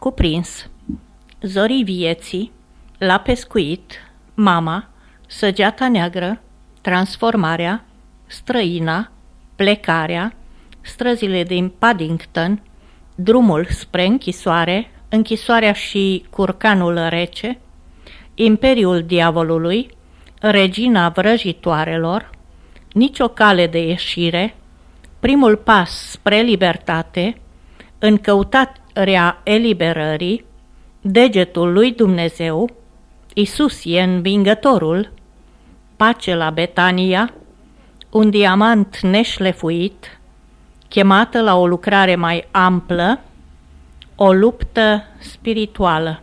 cuprins. Zorii vieții, la pescuit, mama, săgeata neagră, transformarea, străina, plecarea, străzile din Paddington, drumul spre închisoare, închisoarea și curcanul rece, imperiul diavolului, regina vrăjitoarelor, nicio cale de ieșire, primul pas spre libertate, în căutarea eliberării, degetul lui Dumnezeu, Isus e învingătorul, pace la Betania, un diamant neșlefuit, chemată la o lucrare mai amplă, o luptă spirituală.